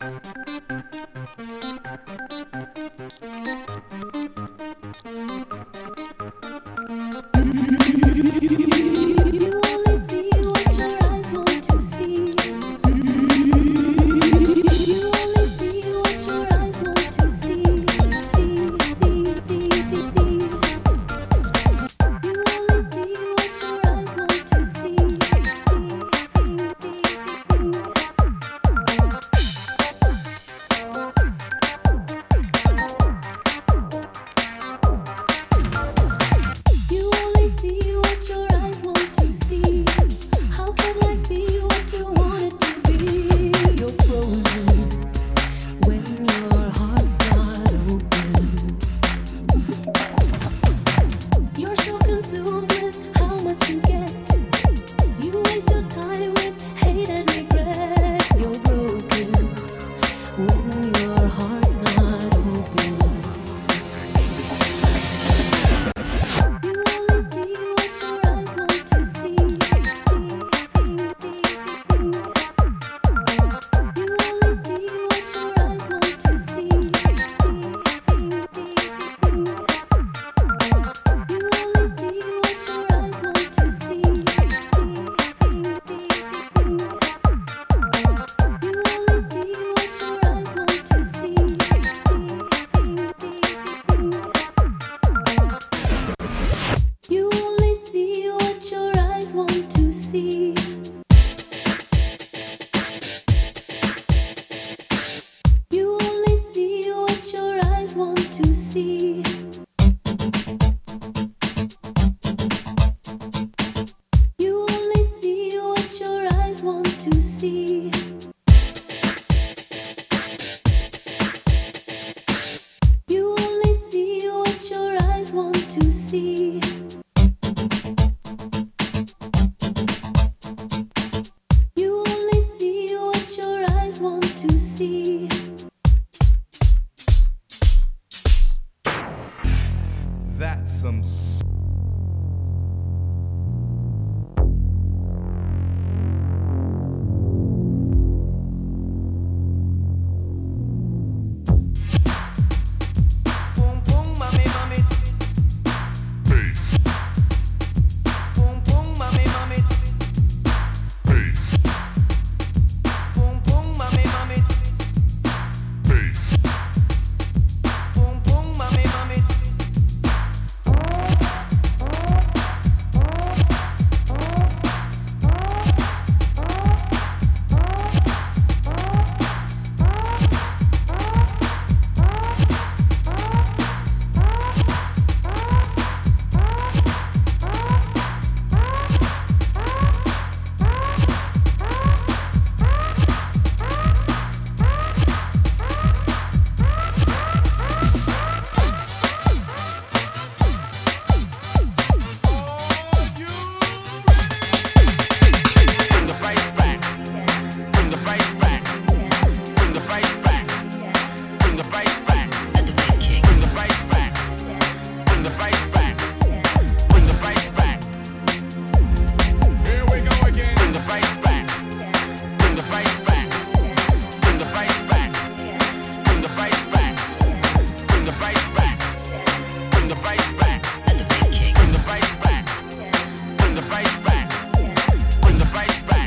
Thank you. You only see what your eyes want to see. You only see what your eyes want to see. You only see what your eyes want to see. the bass back. Bring the bass back. Bring the bass back. Bring the bass back.